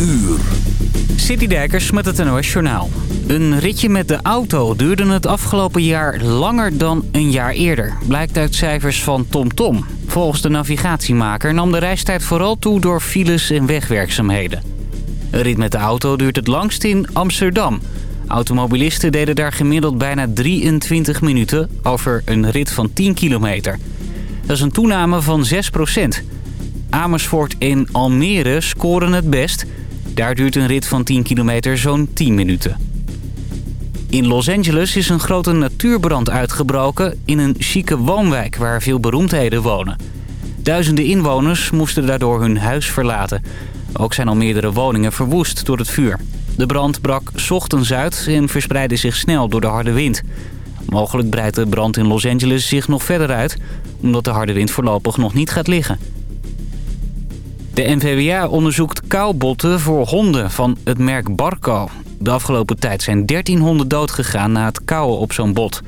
uur. Citydijkers met het NOS Journaal. Een ritje met de auto duurde het afgelopen jaar langer dan een jaar eerder. Blijkt uit cijfers van TomTom. Volgens de navigatiemaker nam de reistijd vooral toe door files en wegwerkzaamheden. Een rit met de auto duurt het langst in Amsterdam. Automobilisten deden daar gemiddeld bijna 23 minuten over een rit van 10 kilometer. Dat is een toename van 6% Amersfoort en Almere scoren het best. Daar duurt een rit van 10 kilometer zo'n 10 minuten. In Los Angeles is een grote natuurbrand uitgebroken in een chique woonwijk waar veel beroemdheden wonen. Duizenden inwoners moesten daardoor hun huis verlaten. Ook zijn al meerdere woningen verwoest door het vuur. De brand brak ochtends uit en verspreidde zich snel door de harde wind. Mogelijk breidt de brand in Los Angeles zich nog verder uit... omdat de harde wind voorlopig nog niet gaat liggen. De NVWA onderzoekt kauwbotten voor honden van het merk Barco. De afgelopen tijd zijn 13 honden doodgegaan na het kauwen op zo'n bot.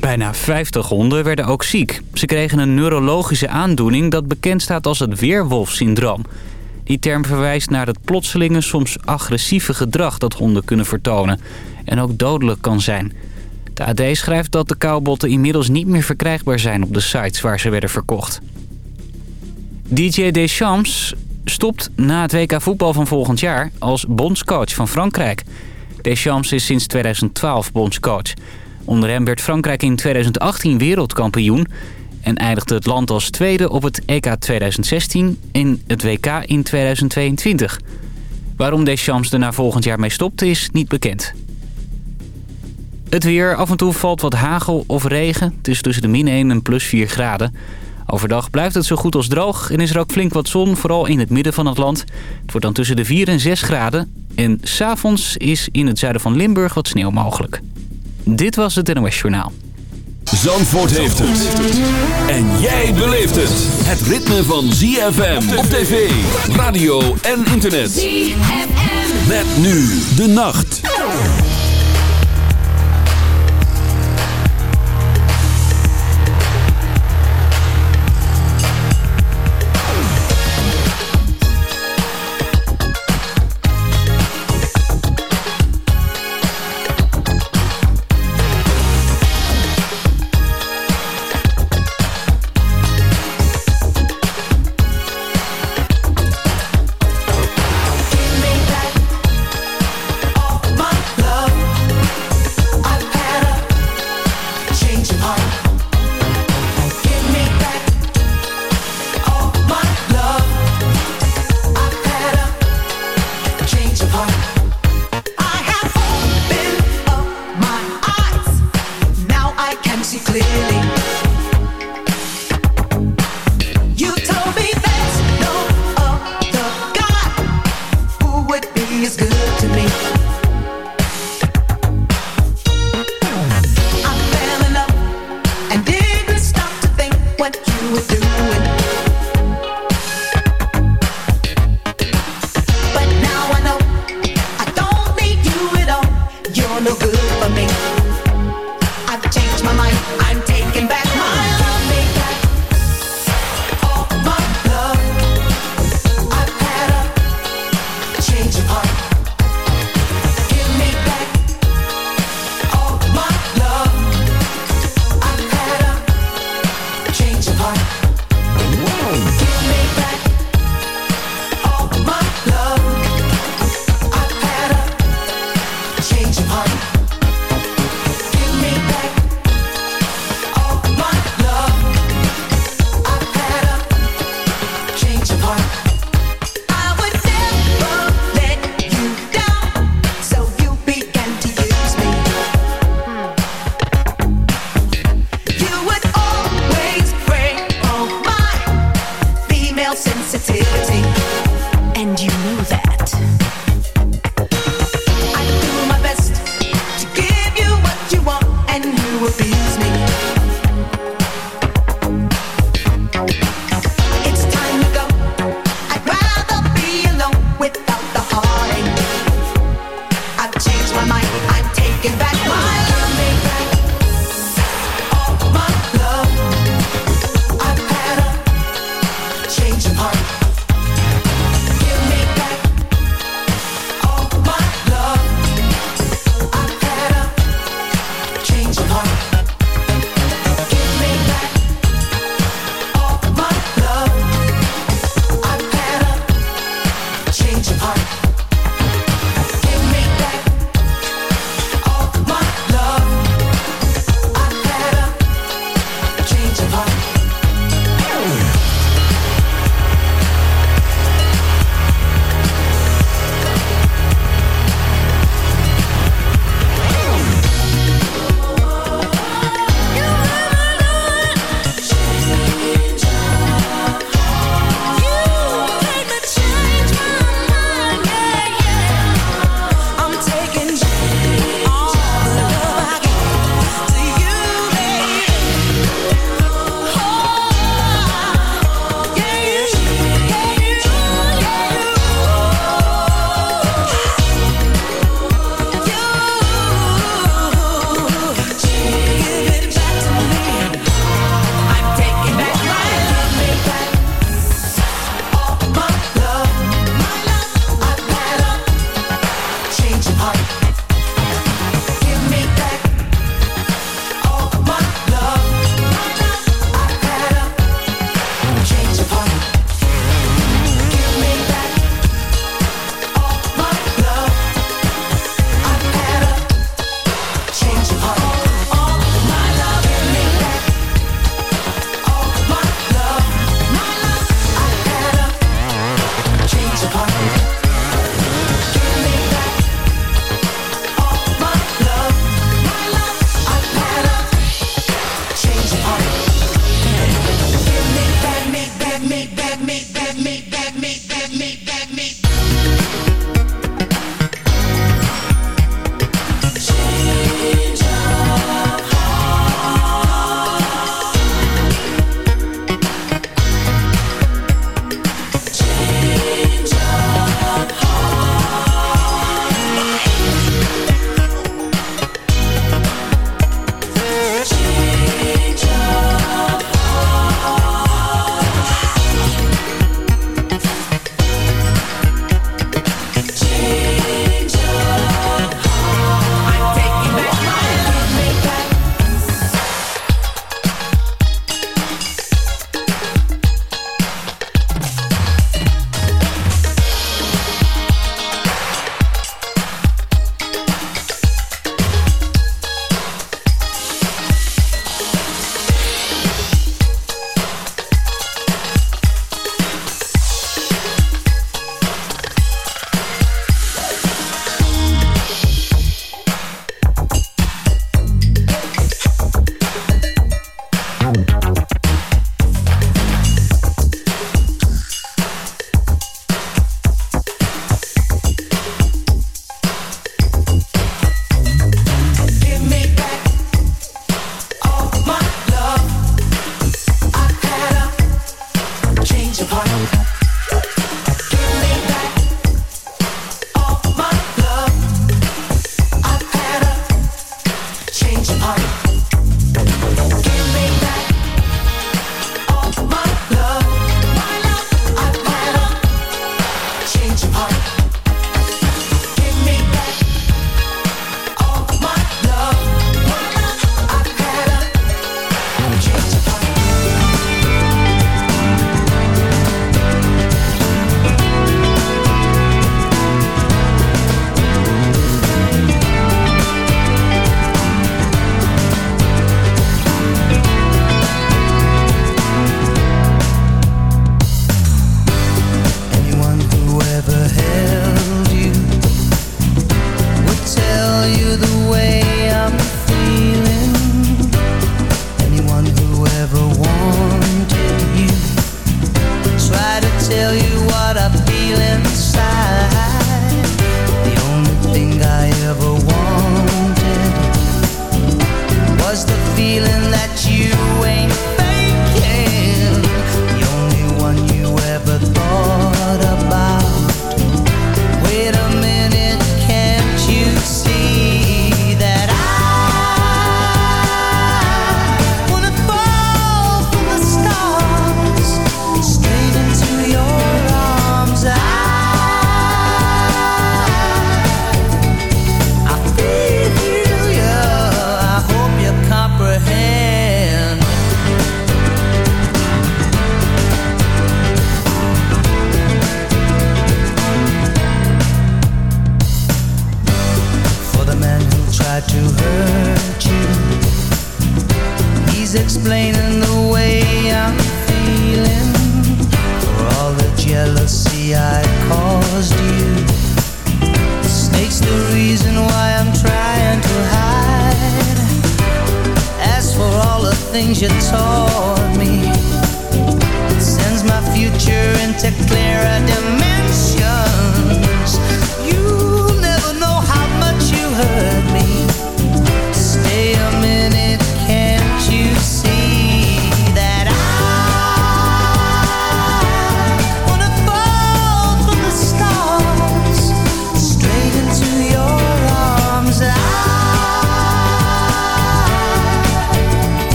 Bijna 50 honden werden ook ziek. Ze kregen een neurologische aandoening dat bekend staat als het weerwolfsyndroom. Die term verwijst naar het plotselinge, soms agressieve gedrag dat honden kunnen vertonen. En ook dodelijk kan zijn. De AD schrijft dat de kauwbotten inmiddels niet meer verkrijgbaar zijn op de sites waar ze werden verkocht. DJ Deschamps stopt na het WK voetbal van volgend jaar als bondscoach van Frankrijk. Deschamps is sinds 2012 bondscoach. Onder hem werd Frankrijk in 2018 wereldkampioen... en eindigde het land als tweede op het EK 2016 en het WK in 2022. Waarom Deschamps er na volgend jaar mee stopt is niet bekend. Het weer, af en toe valt wat hagel of regen. Het tussen de min 1 en plus 4 graden. Overdag blijft het zo goed als droog en is er ook flink wat zon, vooral in het midden van het land. Het wordt dan tussen de 4 en 6 graden. En s'avonds is in het zuiden van Limburg wat sneeuw mogelijk. Dit was het NOS Journaal. Zandvoort heeft het. En jij beleeft het. Het ritme van ZFM op tv, radio en internet. ZFM. Met nu de nacht. change your heart.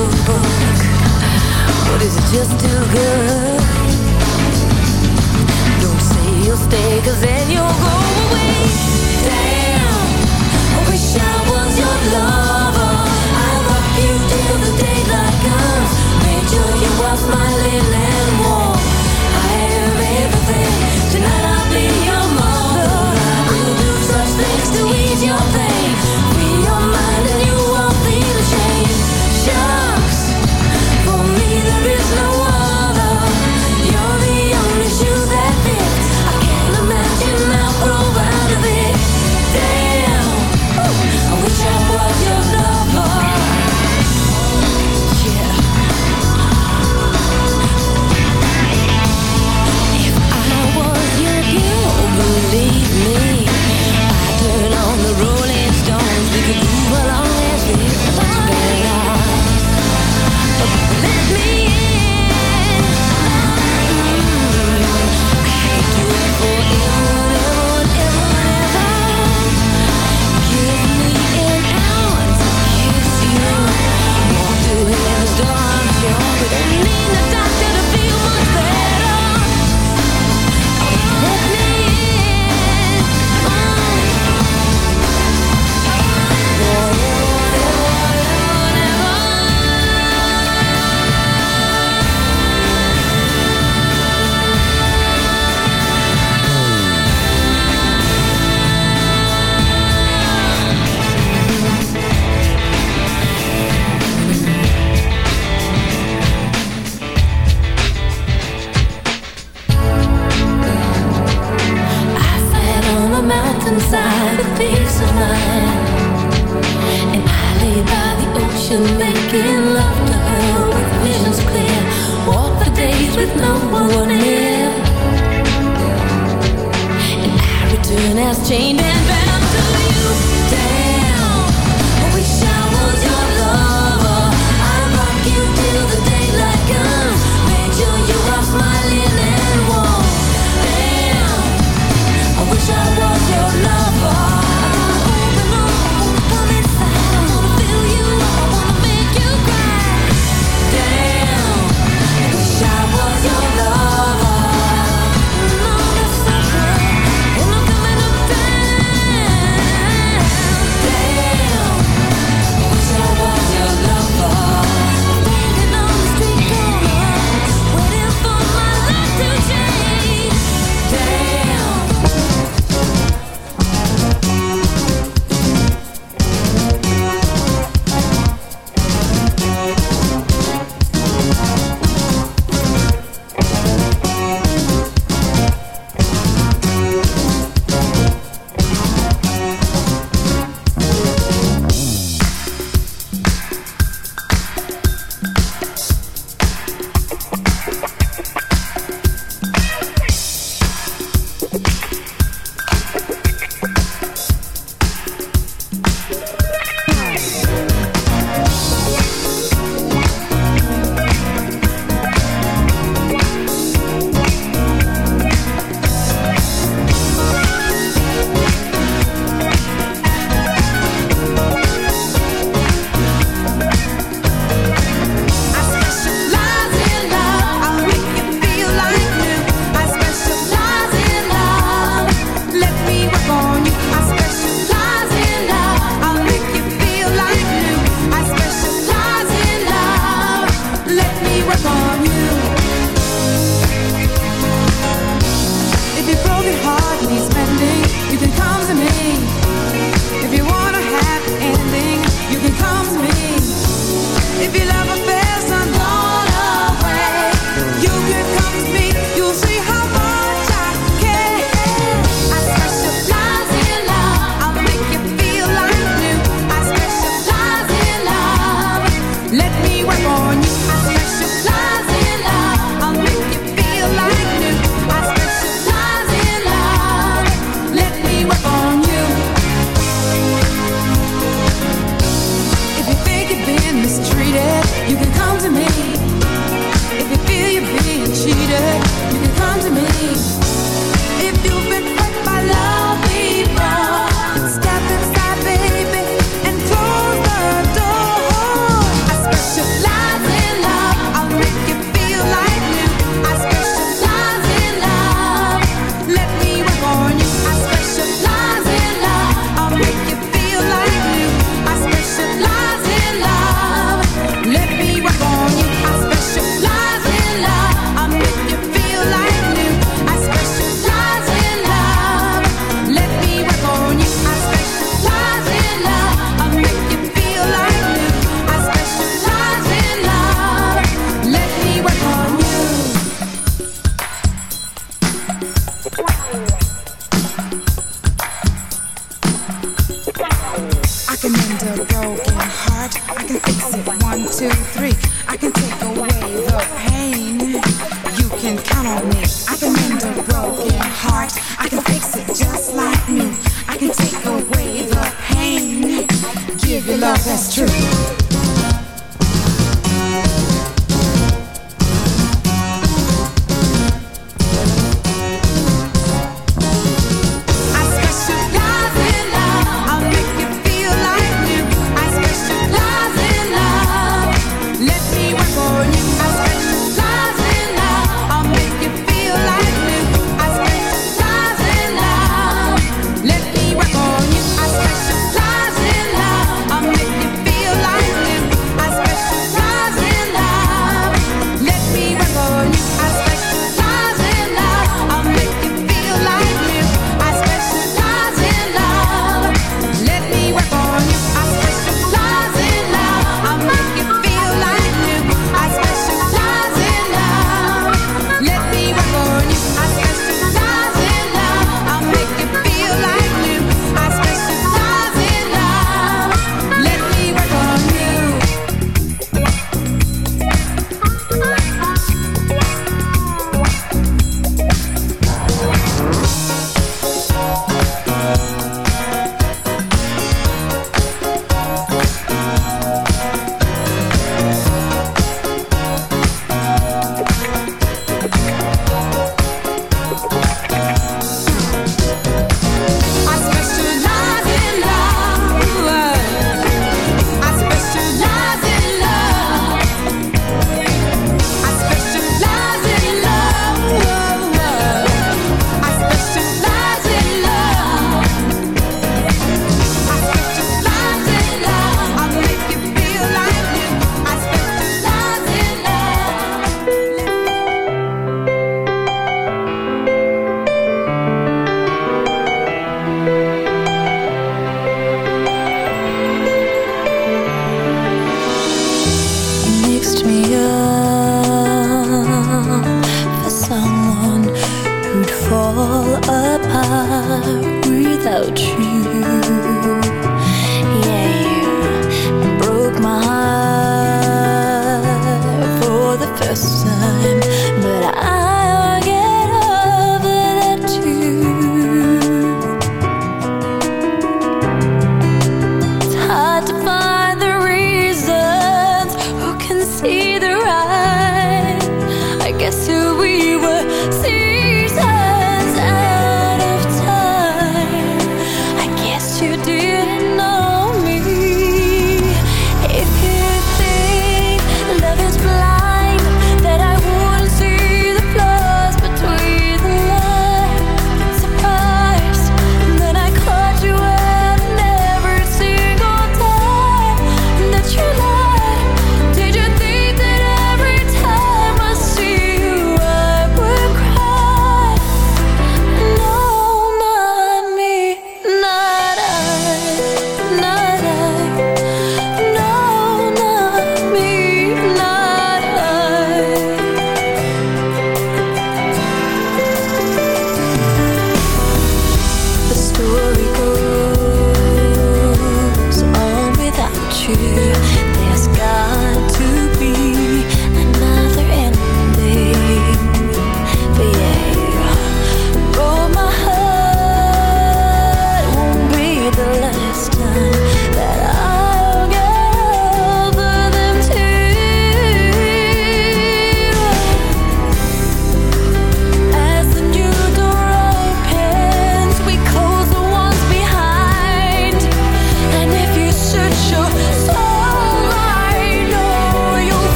a but is it just too good? Don't say you'll stay, cause then you'll go away. Damn, I wish I was your lover. I love you till the daylight comes. Made sure you are smiling and warm. I am everything. Tonight I'll be your mother. I will do such things to ease your pain.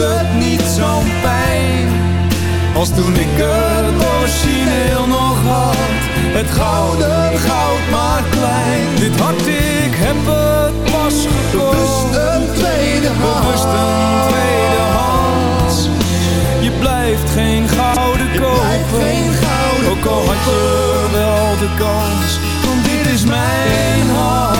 het niet zo pijn Als toen ik het origineel nog had. Het gouden goud maar klein. Dit hart ik heb het pas gekocht. Bewust een tweede hand. Bewust een tweede hand. Je blijft geen gouden kopen geen gouden Ook al had je wel de kans Want dit is mijn hart.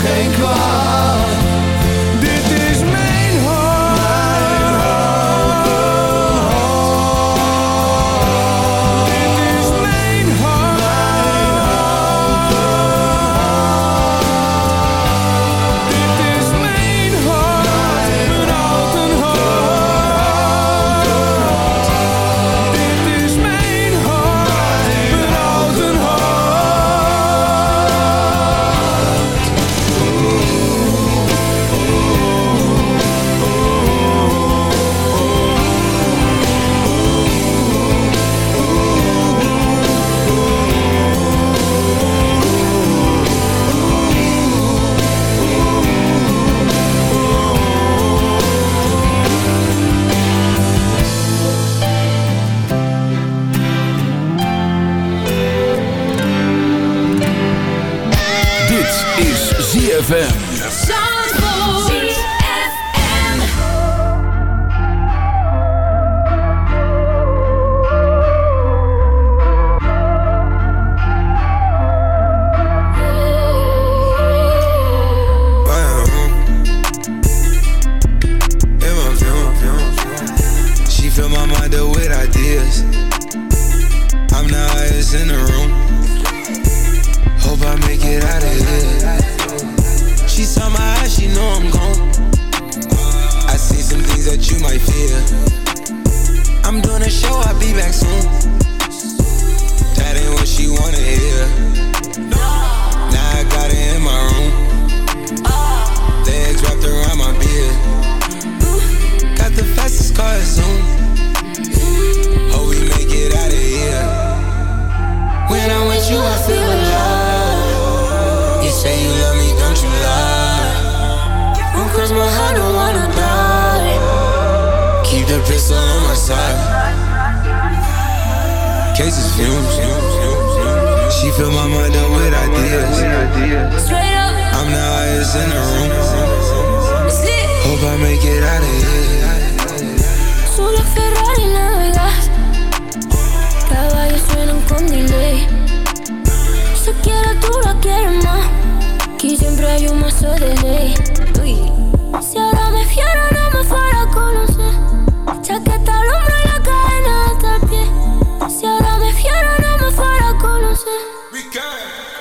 geen kwaad.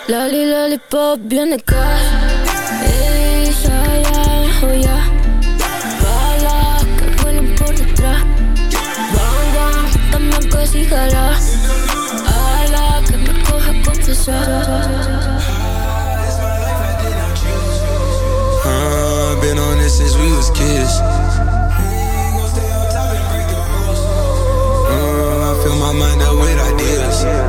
Lolly, lollipop, bien acá. Hey, ya, oh ya. Balas que vuelan por detrás. Bang, también que sí jala. Ala, que me coja confesar uh, been on this since we was kids. Uh, I fill my mind up with ideas.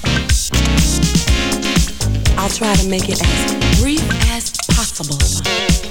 I'll try to make it as brief as possible.